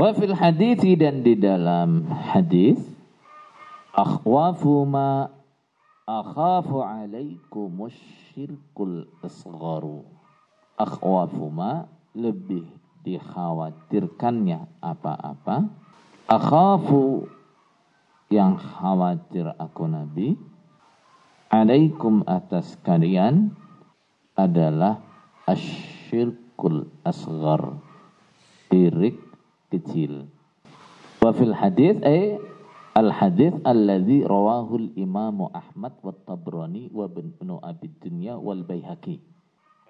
Wa fil hadithi dan di dalam hadis akhwafu ma akhafu alaikum syirkul asgharu. Akhwafu ma lebih dikhawatirkannya apa-apa. Akhafu yang khawatir aku Nabi alaikum atas kalian adalah asyirkul asghar syirik kecil wa fil hadis ay al hadis rawahu al imam Ahmad wa Tabrani wa Ibnu Abi Dunya wal Baihaqi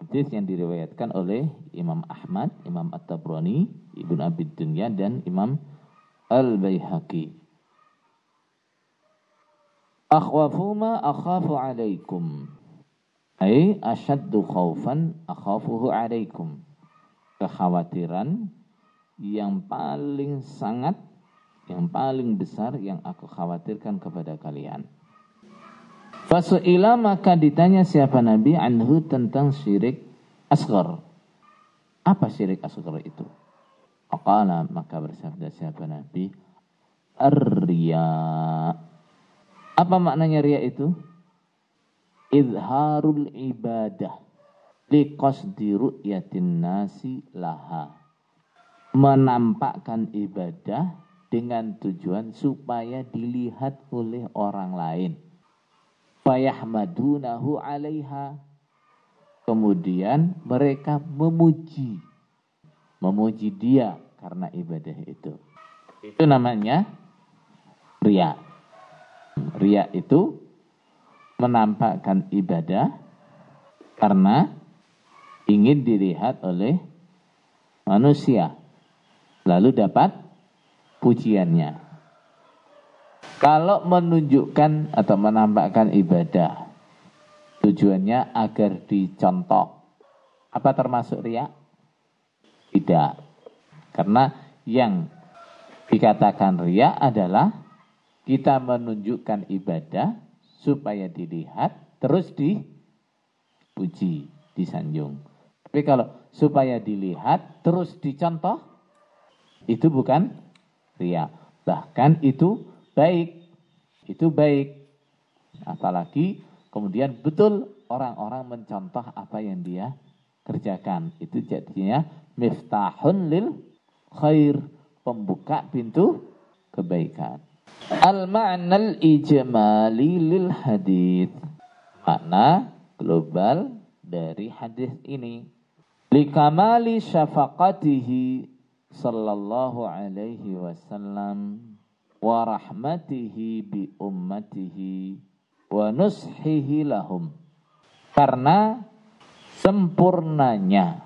hadis yang diriwayatkan oleh Imam Ahmad, Imam At-Tabrani, Ibnu Abi Dunya dan Imam Al Baihaqi Akhwafuma akhafu alaikum. Ay asyaddu khawfan akhafuhu alaikum. Kekhawatiran yang paling sangat, yang paling besar yang aku khawatirkan kepada kalian. Fasu'ila maka ditanya siapa Nabi anhu tentang syirik asghar. Apa syirik asghar itu? Aqala maka bersabda siapa Nabi? Ar-riya' Apa maknanya ria itu? Izharul ibadah liqasdi ru'yatin nasi laha. Menampakkan ibadah dengan tujuan supaya dilihat oleh orang lain. Fayahmadunahu alaiha. Kemudian mereka memuji. Memuji dia karena ibadah itu. Itu namanya ria. Ria itu menampakkan ibadah karena ingin dilihat oleh manusia. Lalu dapat pujiannya. Kalau menunjukkan atau menampakkan ibadah, tujuannya agar dicontoh. Apa termasuk ria? Tidak. Karena yang dikatakan ria adalah kita menunjukkan ibadah supaya dilihat terus dipuji, disanjung. Tapi kalau supaya dilihat terus dicontoh itu bukan ria. Bahkan itu baik. Itu baik. Apalagi kemudian betul orang-orang mencontoh apa yang dia kerjakan. Itu jadinya miftahun lil khair, pembuka pintu kebaikan. Al-ma'nal ijmali lil hadith. Makna global dari hadis ini. Likamali syafaqatihi sallallahu alaihi wasallam wa rahmatihi bi ummatihi wa nushihi lahum. Karena sempurnanya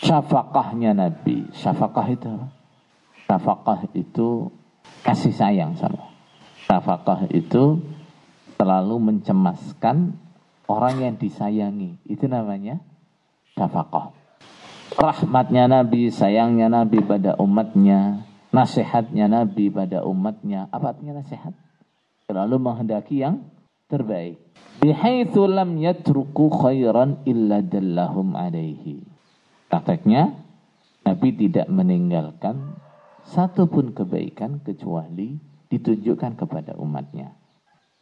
syafaqahnya Nabi. Syafaqah itu Syafaqah itu kasih sayang sama. Syafaqah itu selalu mencemaskan orang yang disayangi. Itu namanya syafaqah. Rahmatnya Nabi, sayangnya Nabi pada umatnya, nasihatnya Nabi pada umatnya. Apa artinya nasihat? Selalu menghendaki yang terbaik. Bihaitsu lam yatruku khairan illa dallahum alaihi. Prakteknya Nabi tidak meninggalkan satu pun kebaikan kecuali ditunjukkan kepada umatnya.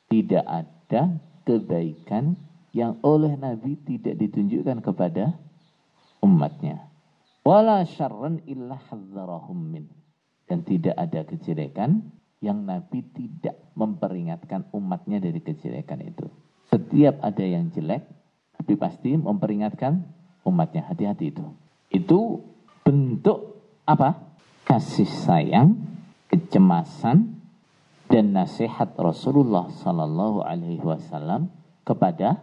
Tidak ada kebaikan yang oleh Nabi tidak ditunjukkan kepada umatnya. Wala syarran illa hadzarahum min. Dan tidak ada kejelekan yang Nabi tidak memperingatkan umatnya dari kejelekan itu. Setiap ada yang jelek, Nabi pasti memperingatkan umatnya. Hati-hati itu. Itu bentuk apa? Kasih sayang, kecemasan, dan nasihat Rasulullah Sallallahu Alaihi Wasallam kepada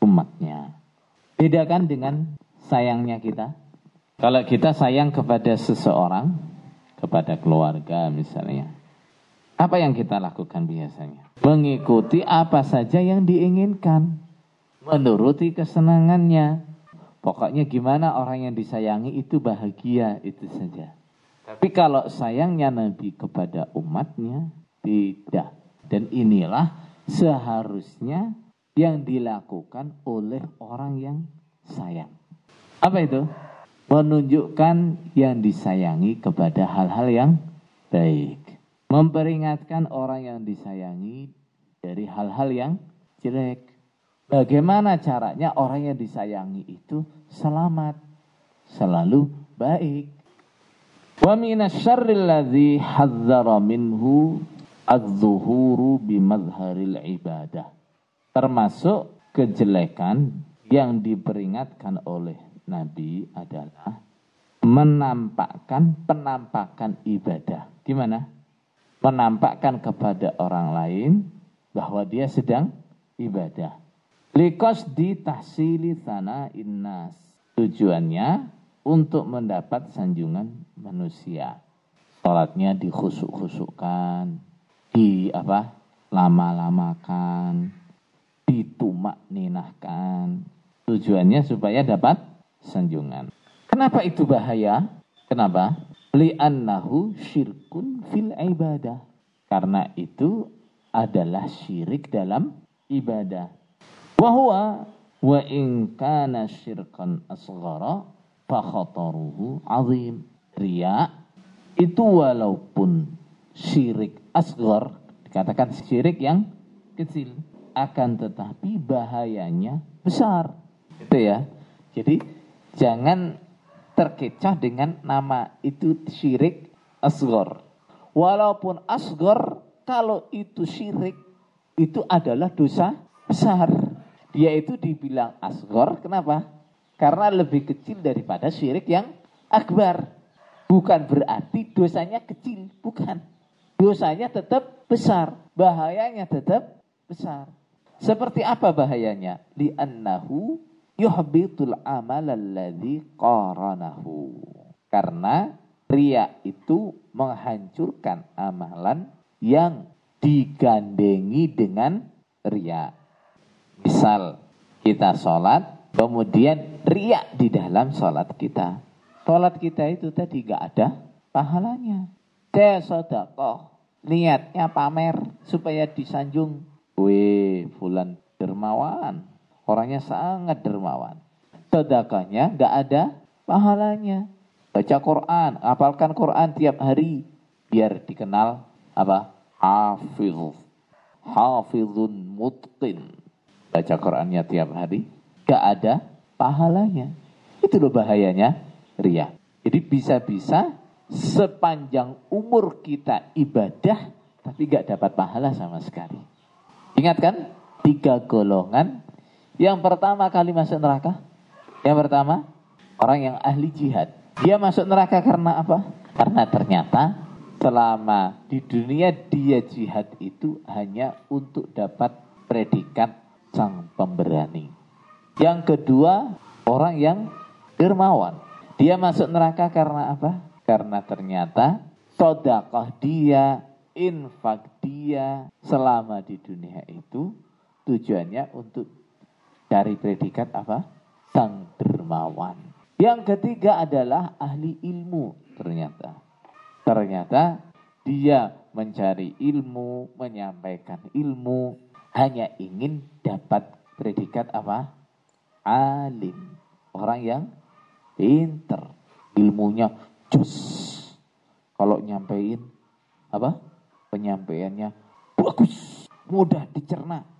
umatnya. Bedakan dengan sayangnya kita. Kalau kita sayang kepada seseorang, kepada keluarga misalnya, apa yang kita lakukan biasanya? Mengikuti apa saja yang diinginkan, menuruti kesenangannya. Pokoknya gimana orang yang disayangi itu bahagia itu saja. Tapi kalau sayangnya Nabi kepada umatnya, tidak. Dan inilah seharusnya yang dilakukan oleh orang yang sayang. Apa itu? menunjukkan yang disayangi kepada hal-hal yang baik. Memperingatkan orang yang disayangi dari hal-hal yang jelek. Bagaimana caranya orang yang disayangi itu selamat, selalu baik. Wa minasyarril ladzi minhu adz-zuhuru bimadharil ibadah. Termasuk kejelekan yang diperingatkan oleh Nabi adalah menampakkan penampakan ibadah. Gimana? Menampakkan kepada orang lain bahwa dia sedang ibadah. Likos di tahsili sana innas. Tujuannya untuk mendapat sanjungan manusia. Sholatnya dikhusuk-khusukkan, di apa? lama-lamakan, ditumak ninahkan. Tujuannya supaya dapat sanjungan. Kenapa itu bahaya? Kenapa? Li'annahu syirkun fil ibadah. Karena itu adalah syirik dalam ibadah. Wahwa wa in kana syirkan asghara fa khataruhu azim. Ria itu walaupun syirik asghar dikatakan syirik yang kecil akan tetapi bahayanya besar. Itu ya. Jadi jangan terkecoh dengan nama itu syirik asghar. Walaupun asghar kalau itu syirik itu adalah dosa besar. Dia itu dibilang asghar kenapa? Karena lebih kecil daripada syirik yang akbar. Bukan berarti dosanya kecil, bukan. Dosanya tetap besar, bahayanya tetap besar. Seperti apa bahayanya? Li'annahu yuhbitul amal alladhi qaranahu. Karena ria itu menghancurkan amalan yang digandengi dengan ria. Misal kita sholat, kemudian ria di dalam sholat kita. Sholat kita itu tadi gak ada pahalanya. Saya sodakoh, niatnya pamer supaya disanjung. Weh, fulan dermawan, Orangnya sangat dermawan. Sedekahnya nggak ada pahalanya. Baca Quran, hafalkan Quran tiap hari biar dikenal apa? Hafiz. Hafizun mutqin. Baca Qurannya tiap hari, nggak ada pahalanya. Itu loh bahayanya ria. Jadi bisa-bisa sepanjang umur kita ibadah tapi nggak dapat pahala sama sekali. Ingat kan? Tiga golongan yang pertama kali masuk neraka, yang pertama orang yang ahli jihad. Dia masuk neraka karena apa? Karena ternyata selama di dunia dia jihad itu hanya untuk dapat predikat sang pemberani. Yang kedua, orang yang dermawan. Dia masuk neraka karena apa? Karena ternyata sodakoh dia, infak dia selama di dunia itu tujuannya untuk Cari predikat apa? Sang dermawan. Yang ketiga adalah ahli ilmu ternyata. Ternyata dia mencari ilmu, menyampaikan ilmu, hanya ingin dapat predikat apa? Alim. Orang yang pinter. Ilmunya cus. Kalau nyampein apa? Penyampaiannya bagus, mudah dicerna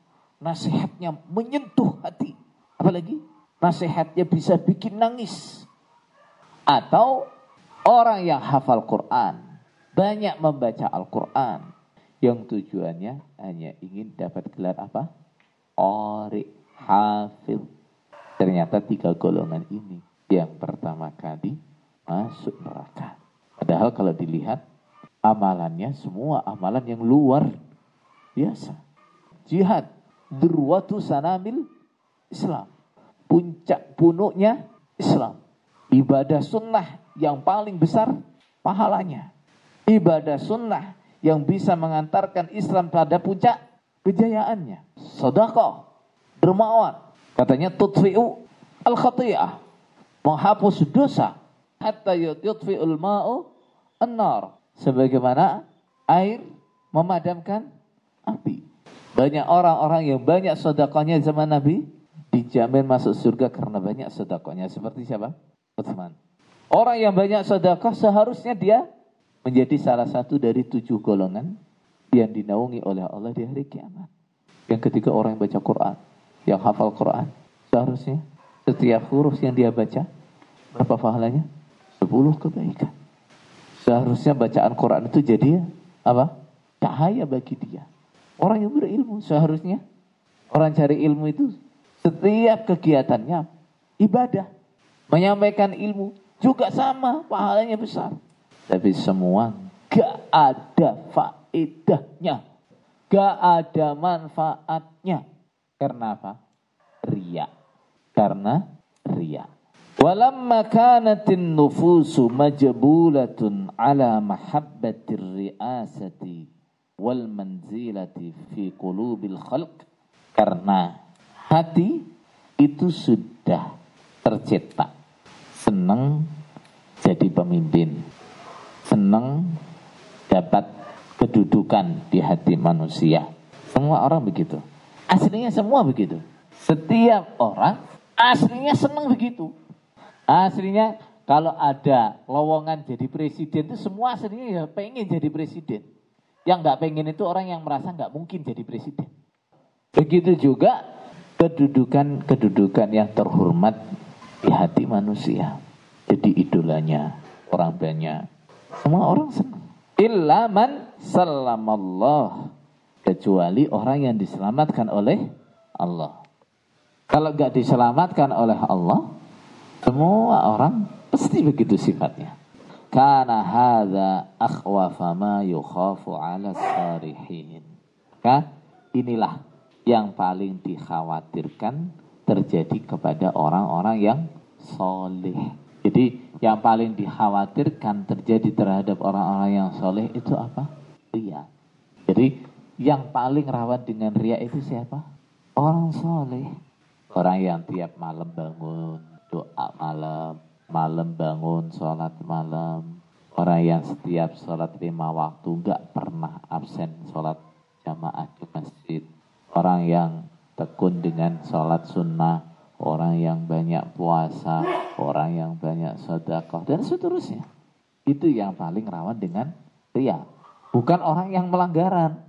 nasihatnya menyentuh hati. Apalagi nasihatnya bisa bikin nangis. Atau orang yang hafal Quran, banyak membaca Al-Quran, yang tujuannya hanya ingin dapat gelar apa? Ori, hafil. Ternyata tiga golongan ini yang pertama kali masuk neraka. Padahal kalau dilihat amalannya semua amalan yang luar biasa. Jihad, Durwatu sanamil Islam. Puncak punuknya Islam. Ibadah sunnah yang paling besar pahalanya. Ibadah sunnah yang bisa mengantarkan Islam pada puncak kejayaannya. Sedekah, dermawan. Katanya tutfi'u al-khati'ah. Menghapus dosa. Hatta yutfi'ul ma'u an-nar. Sebagaimana air memadamkan api. Banyak orang-orang yang banyak sodakonya zaman Nabi dijamin masuk surga karena banyak sodakonya. Seperti siapa? Utsman. Orang yang banyak sedekah seharusnya dia menjadi salah satu dari tujuh golongan yang dinaungi oleh Allah di hari kiamat. Yang ketiga orang yang baca Quran, yang hafal Quran. Seharusnya setiap huruf yang dia baca, berapa pahalanya? Sepuluh kebaikan. Seharusnya bacaan Quran itu jadi apa? Cahaya bagi dia. Orang yang berilmu seharusnya. Orang cari ilmu itu setiap kegiatannya ibadah. Menyampaikan ilmu juga sama pahalanya besar. Tapi semua gak ada faedahnya. Gak ada manfaatnya. Karena apa? Ria. Karena ria. Walamma kanatin nufusu majbulatun ala mahabbatir riasati wal manzilati fi qulubil khalq. Karena hati itu sudah tercetak. Senang jadi pemimpin senang dapat kedudukan di hati manusia. Semua orang begitu. Aslinya semua begitu. Setiap orang aslinya senang begitu. Aslinya kalau ada lowongan jadi presiden itu semua aslinya ya pengen jadi presiden. Yang nggak pengen itu orang yang merasa nggak mungkin jadi presiden. Begitu juga kedudukan-kedudukan yang terhormat di hati manusia. Jadi idolanya orang banyak. Semua orang senang. Illa man salamallah. Kecuali orang yang diselamatkan oleh Allah. Kalau gak diselamatkan oleh Allah, semua orang pasti begitu sifatnya. Karena hadza akhwafa ma yukhafu ala sarihin. Maka inilah yang paling dikhawatirkan terjadi kepada orang-orang yang soleh. Jadi yang paling dikhawatirkan terjadi terhadap orang-orang yang soleh itu apa? Ria. Jadi yang paling rawan dengan ria itu siapa? Orang soleh. Orang yang tiap malam bangun, doa malam, malam bangun, sholat malam. Orang yang setiap sholat lima waktu nggak pernah absen sholat jamaah di masjid. Orang yang tekun dengan sholat sunnah orang yang banyak puasa, orang yang banyak sedekah dan seterusnya. Itu yang paling rawan dengan ria. Bukan orang yang melanggaran.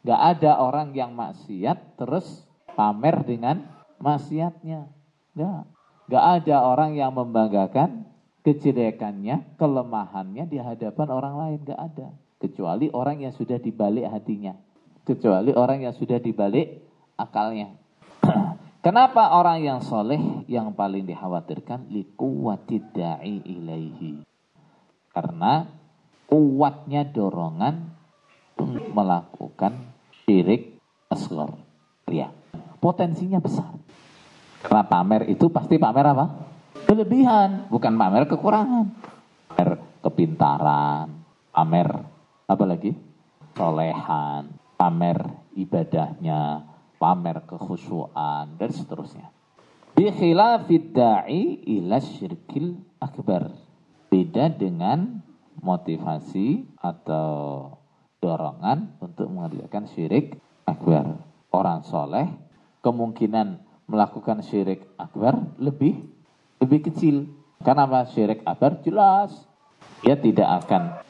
Gak ada orang yang maksiat terus pamer dengan maksiatnya. Gak. Gak ada orang yang membanggakan kejelekannya, kelemahannya di hadapan orang lain. Gak ada. Kecuali orang yang sudah dibalik hatinya. Kecuali orang yang sudah dibalik akalnya. Kenapa orang yang soleh yang paling dikhawatirkan likuwati da'i ilaihi? Karena kuatnya dorongan melakukan syirik asghar. Ya. Potensinya besar. Karena pamer itu pasti pamer apa? Kelebihan, bukan pamer kekurangan. Pamer kepintaran, pamer apa lagi? Solehan, pamer ibadahnya, pamer kekhusyuan dan seterusnya. Bi khilafid da'i ila syirkil akbar. Beda dengan motivasi atau dorongan untuk mengerjakan syirik akbar. Orang soleh kemungkinan melakukan syirik akbar lebih lebih kecil. Karena apa? Syirik akbar jelas dia tidak akan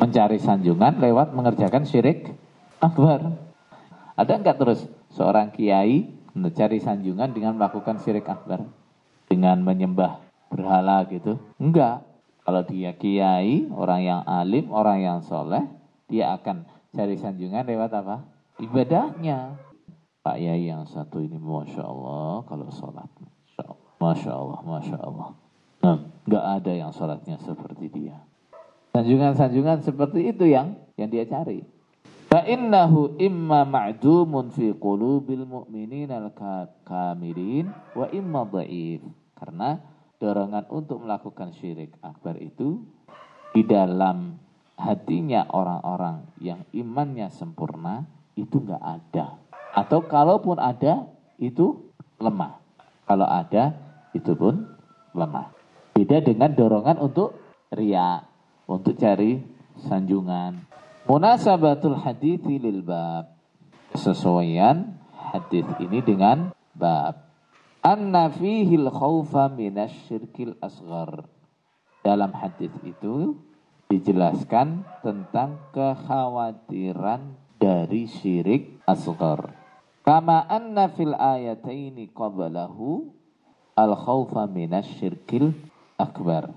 mencari sanjungan lewat mengerjakan syirik akbar. Ada enggak terus seorang kiai mencari sanjungan dengan melakukan syirik akbar dengan menyembah berhala gitu enggak kalau dia kiai orang yang alim orang yang soleh dia akan cari sanjungan lewat apa ibadahnya Pak Yai yang satu ini Masya Allah kalau sholat Masya Allah Masya Allah nah, nggak ada yang sholatnya seperti dia sanjungan-sanjungan seperti itu yang yang dia cari Fa innahu imma ma'dumun fi qulubil mu'minin al-kamilin wa imma dhaif. Karena dorongan untuk melakukan syirik akbar itu di dalam hatinya orang-orang yang imannya sempurna itu enggak ada. Atau kalaupun ada itu lemah. Kalau ada itu pun lemah. Beda dengan dorongan untuk ria, untuk cari sanjungan, Munasabatul hadithi lil bab. Kesesuaian hadis ini dengan bab. Anna fihi al-khawfa minasyirkil asghar. dalam hadis itu dijelaskan tentang kekhawatiran dari syirik asghar. Kama anna fil ayataini qablahu al khawfa minasyirkil akbar.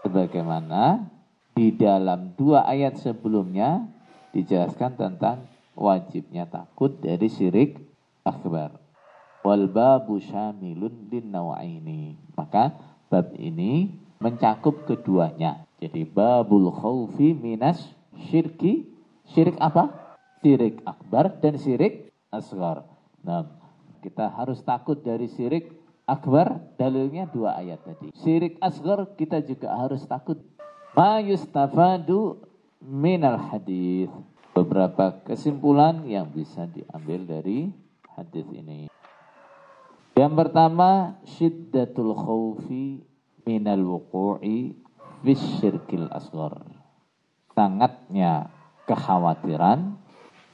Sebagaimana di dalam dua ayat sebelumnya dijelaskan tentang wajibnya takut dari syirik akbar. Wal babu syamilun nawaini. Maka bab ini mencakup keduanya. Jadi babul khawfi minas syirki. Syirik apa? Syirik akbar dan syirik asgar. Nah, kita harus takut dari syirik akbar. Dalilnya dua ayat tadi. Syirik asgar kita juga harus takut. Ma yustafadu minal hadis. Beberapa kesimpulan yang bisa diambil dari hadis ini. Yang pertama, syiddatul khawfi minal wuku'i fisyirkil asghar. Sangatnya kekhawatiran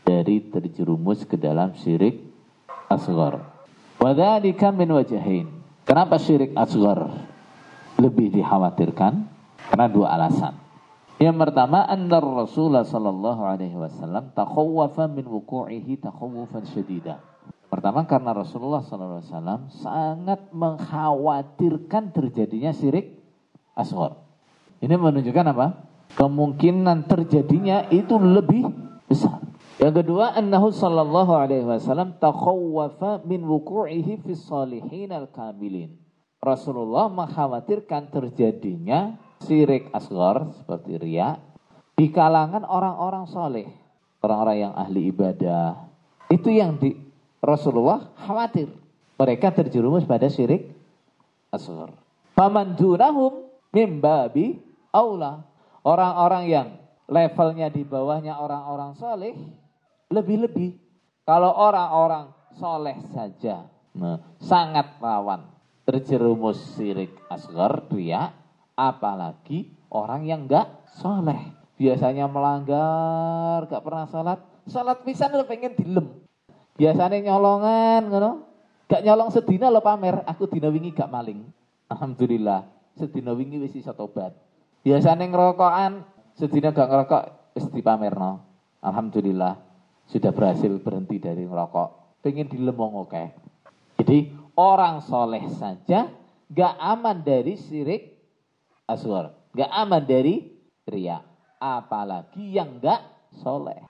dari terjerumus ke dalam syirik asghar. Wadhalika min wajahin. Kenapa syirik asghar lebih dikhawatirkan? Karena dua alasan. Yang pertama, anna Rasulullah sallallahu alaihi wasallam takhawwafa min wuku'ihi takhawufan syadida. Pertama karena Rasulullah SAW sangat mengkhawatirkan terjadinya syirik asghar. Ini menunjukkan apa? Kemungkinan terjadinya itu lebih besar. Yang kedua, annahu sallallahu alaihi wasallam takhawwafa min wuku'ihi fi salihin al-kamilin. Rasulullah mengkhawatirkan terjadinya syirik asghar seperti riya di kalangan orang-orang soleh, orang-orang yang ahli ibadah. Itu yang di, Rasulullah khawatir mereka terjerumus pada syirik asghar. Faman dunahum mimbabi aula. Orang-orang yang levelnya di bawahnya orang-orang soleh lebih-lebih. Kalau orang-orang soleh saja nah, sangat rawan terjerumus syirik asghar dia apalagi orang yang enggak soleh biasanya melanggar gak pernah salat salat pisan pengen dilem Biasanya nyolongan ngono. Gak nyolong sedina lo pamer, aku dina wingi gak maling. Alhamdulillah, sedina wingi wis iso tobat. Biasanya ngerokokan, sedina gak ngerokok wis dipamerno. Alhamdulillah, sudah berhasil berhenti dari ngerokok. Pengen dilemong oke. Jadi orang soleh saja gak aman dari sirik asghar. Gak aman dari ria. Apalagi yang gak soleh.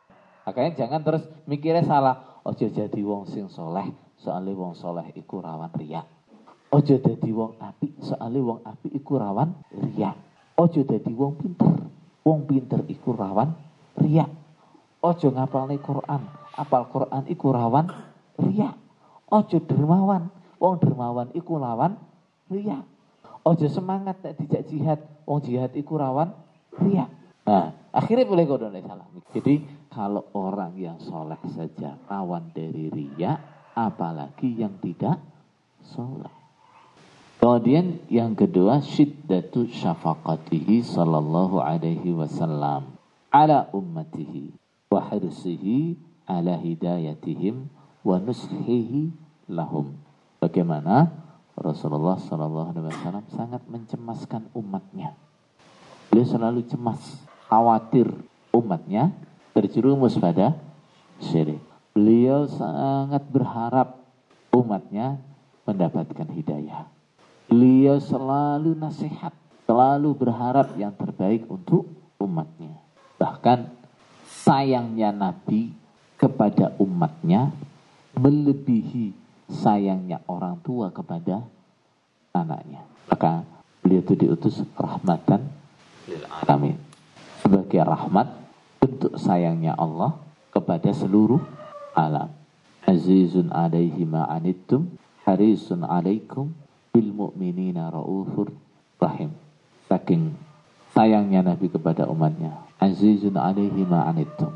Makanya jangan terus mikirnya salah Ojo jadi wong sing soleh, soalnya wong soleh iku rawan riak. Ojo jadi wong api, soalnya wong api iku rawan riak. Ojo jadi wong pinter, wong pinter iku rawan riak. Ojo ngapalne Quran, apal Quran iku rawan riak. Ojo dermawan, wong dermawan iku rawan riak. Ojo semangat tak dijak jihad, wong jihad iku rawan riak. Nah, akhirnya boleh kau salah. Jadi kalau orang yang soleh saja rawan dari ria, apalagi yang tidak soleh. Kemudian yang kedua syiddatu syafaqatihi sallallahu alaihi wasallam ala ummatihi wa ala hidayatihim wa nushihi lahum. Bagaimana Rasulullah sallallahu alaihi wasallam sangat mencemaskan umatnya. Beliau selalu cemas, khawatir umatnya terjerumus pada syirik. Beliau sangat berharap umatnya mendapatkan hidayah. Beliau selalu nasihat, selalu berharap yang terbaik untuk umatnya. Bahkan sayangnya Nabi kepada umatnya melebihi sayangnya orang tua kepada anaknya. Maka beliau itu diutus rahmatan alamin. Sebagai rahmat bentuk sayangnya Allah kepada seluruh alam. Azizun alaihi ma'anittum harisun alaikum bil mu'minina raufur rahim. Saking sayangnya Nabi kepada umatnya. Azizun alaihi ma'anittum.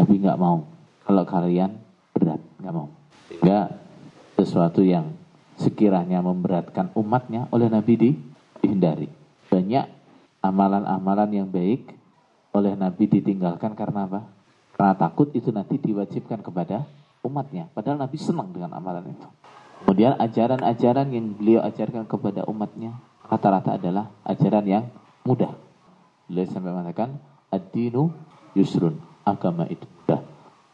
Nabi nggak mau kalau kalian berat, nggak mau. Sehingga sesuatu yang sekiranya memberatkan umatnya oleh Nabi dihindari. Banyak amalan-amalan yang baik oleh Nabi ditinggalkan karena apa? Karena takut itu nanti diwajibkan kepada umatnya. Padahal Nabi senang dengan amalan itu. Kemudian ajaran-ajaran yang beliau ajarkan kepada umatnya rata-rata adalah ajaran yang Mudah. Beliau sampai mengatakan, Ad-dinu yusrun. Agama itu mudah.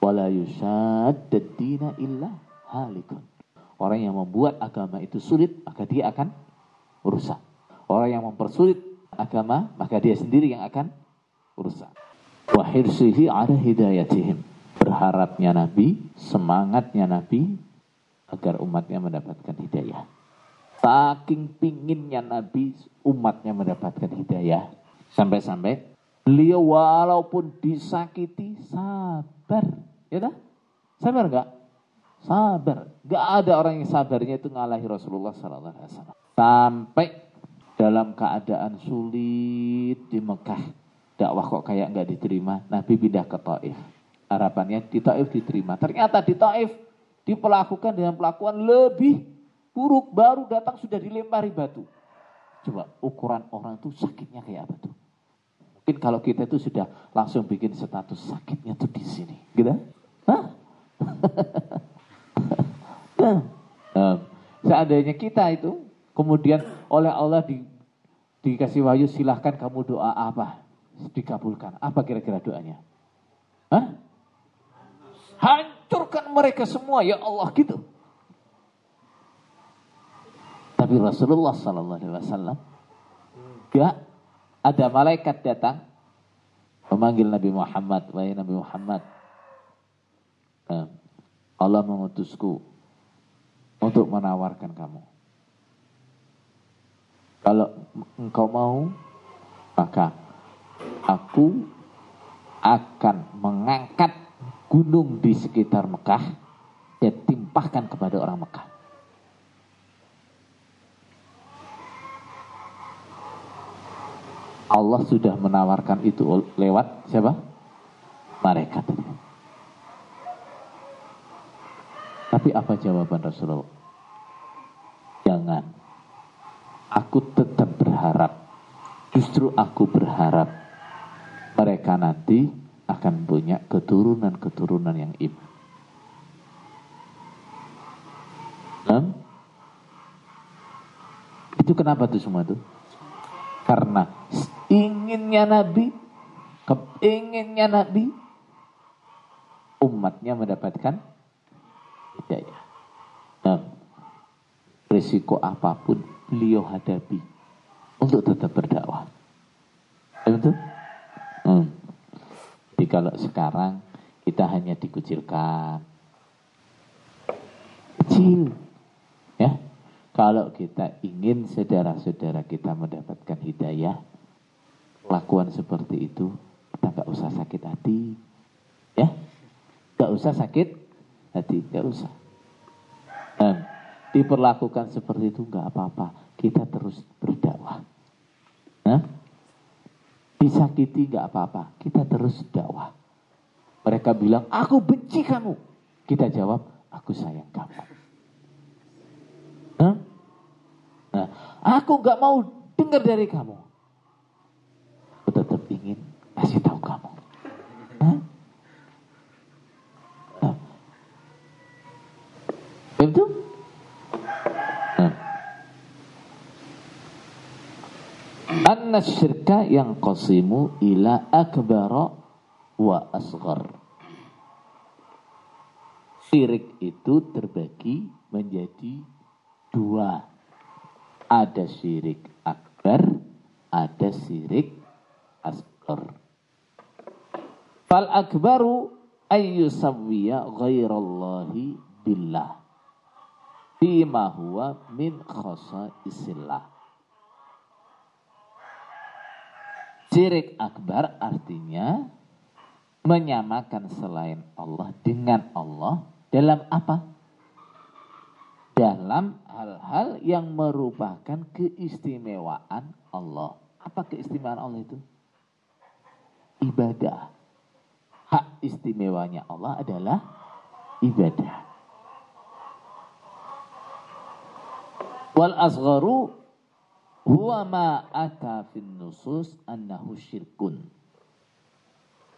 Wala yusaddad dina illa halikun. Orang yang membuat agama itu sulit, maka dia akan rusak. Orang yang mempersulit agama, maka dia sendiri yang akan rusak. Wa hirsihi ala hidayatihim. Berharapnya Nabi, semangatnya Nabi, agar umatnya mendapatkan hidayah. Saking pinginnya Nabi, umatnya mendapatkan hidayah. Sampai-sampai beliau walaupun disakiti, sabar. Ya dah? Sabar enggak? Sabar. Enggak ada orang yang sabarnya itu ngalahi Rasulullah sallallahu alaihi wasallam. Sampai dalam keadaan sulit di Mekah, dakwah kok kayak enggak diterima, Nabi pindah ke Taif. Harapannya di Taif diterima. Ternyata di Taif diperlakukan dengan pelakuan lebih buruk. Baru datang sudah dilempari batu. Coba ukuran orang itu sakitnya kayak apa tuh? Mungkin kalau kita itu sudah langsung bikin status sakitnya tuh di sini, gitu? Hah? nah, seandainya kita itu kemudian oleh Allah di, dikasih wahyu silahkan kamu doa apa dikabulkan apa kira-kira doanya Hah? hancurkan mereka semua ya Allah gitu tapi Rasulullah Sallallahu Alaihi Wasallam ya ada malaikat datang memanggil Nabi Muhammad wahai Nabi Muhammad Allah mengutusku untuk menawarkan kamu. Kalau engkau mau, maka aku akan mengangkat gunung di sekitar Mekah dan timpahkan kepada orang Mekah. Allah sudah menawarkan itu lewat siapa? Malaikat. Tapi apa jawaban Rasulullah? Jangan. Aku tetap berharap. Justru aku berharap mereka nanti akan punya keturunan-keturunan yang iman. Hmm? Itu kenapa tuh semua tuh? Karena inginnya Nabi, keinginnya Nabi, umatnya mendapatkan hidayah. Nah, risiko apa pun beliau hadapi untuk tetap berdakwah. Betul? Hmm. Jadi kalau sekarang kita hanya dikucilkan, kecil, ya. Kalau kita ingin saudara-saudara kita mendapatkan hidayah, lakuan seperti itu kita nggak usah sakit hati, ya, nggak usah sakit hati, nggak usah. Dan diperlakukan seperti itu nggak apa-apa, kita terus berdakwah. Nah, disakiti nggak apa-apa, kita terus dakwah. Mereka bilang, aku benci kamu. Kita jawab, aku sayang kamu. Nah aku nggak mau dengar dari kamu. Aku tetap ingin kasih tahu kamu. Nah, Itu? Nah. Anna syirka yang qasimu ila akbara wa asghar. Syirik itu terbagi menjadi dua. Ada syirik akbar, ada syirik asghar. Fal akbaru ayyusawwiya ghairallahi billah bima huwa min isillah. Syirik akbar artinya menyamakan selain Allah dengan Allah dalam apa? Dalam hal-hal yang merupakan keistimewaan Allah. Apa keistimewaan Allah itu? Ibadah. Hak istimewanya Allah adalah ibadah. Wal asgharu huwa ma ata fin nusus annahu syirkun.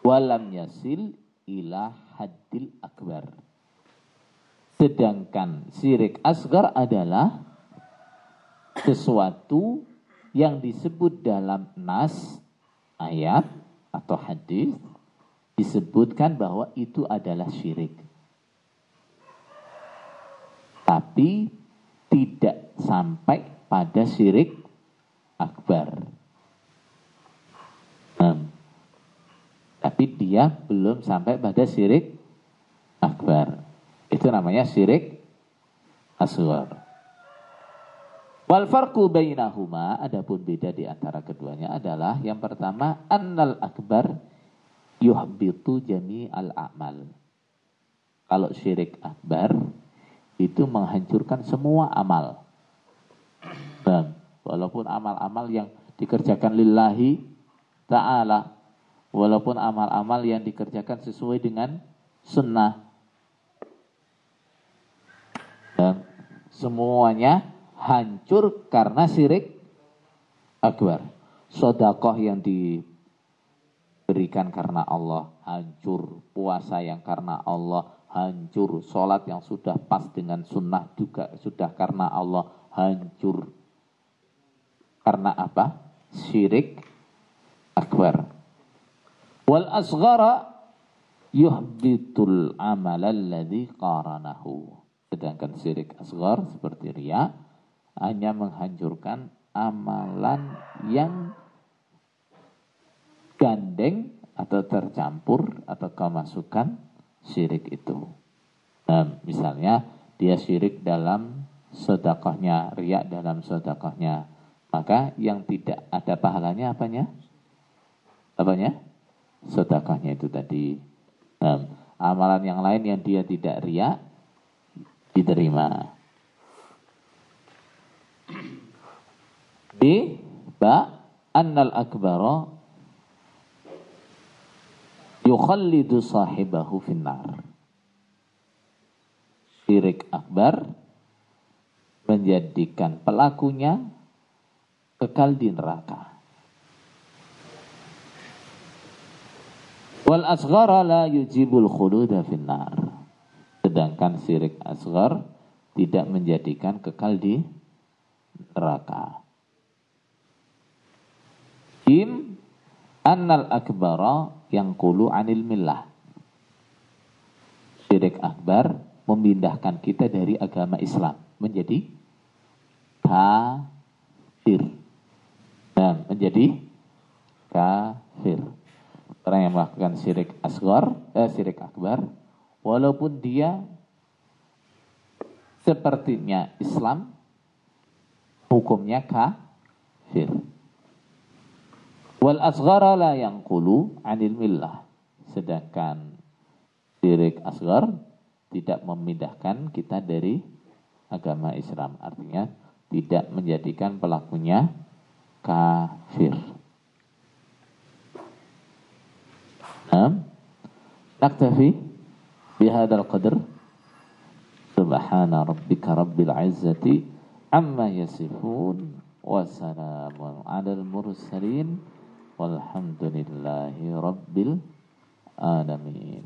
Walam yasil ila haddil akbar. Sedangkan syirik asgar adalah sesuatu yang disebut dalam nas ayat atau hadis disebutkan bahwa itu adalah syirik. Tapi tidak sampai pada syirik akbar. Hmm. Tapi dia belum sampai pada syirik akbar. Itu namanya syirik aswar. Wal farqu bainahuma adapun beda di antara keduanya adalah yang pertama annal akbar yuhbitu jami al amal. Kalau syirik akbar itu menghancurkan semua amal. Dan walaupun amal-amal yang dikerjakan lillahi ta'ala walaupun amal-amal yang dikerjakan sesuai dengan sunnah dan semuanya hancur karena syirik akbar. Sodakoh yang diberikan karena Allah hancur. Puasa yang karena Allah hancur. Sholat yang sudah pas dengan sunnah juga sudah karena Allah hancur. Karena apa? Syirik akbar. Wal asghara yuhbitul amal alladhi qaranahu. Sedangkan syirik asghar seperti riya hanya menghancurkan amalan yang gandeng atau tercampur atau kemasukan syirik itu. Nah, misalnya dia syirik dalam sodakohnya, riak dalam sodakohnya. Maka yang tidak ada pahalanya apanya? Apanya? Sodakohnya itu tadi. Nah, amalan yang lain yang dia tidak riak diterima. B ba annal akbara yukhallidu sahibahu finnar. Syirik akbar menjadikan pelakunya kekal di neraka. Wal asghara la yujibul khuluda finnar. Sedangkan syirik asghar tidak menjadikan kekal di neraka. Im annal akbara yang kulu anil millah. Syirik akbar memindahkan kita dari agama Islam menjadi kafir. Dan menjadi kafir. Orang yang melakukan syirik asgar, eh, syirik akbar, walaupun dia sepertinya Islam, hukumnya kafir. Wal asghara la kulu anil millah. Sedangkan syirik asgar tidak memindahkan kita dari agama Islam. Artinya tidak menjadikan pelakunya kafir. Nah, naktafi bihadal qadr. Subhana rabbika rabbil izzati amma yasifun wa salamun alal mursalin walhamdulillahi rabbil alamin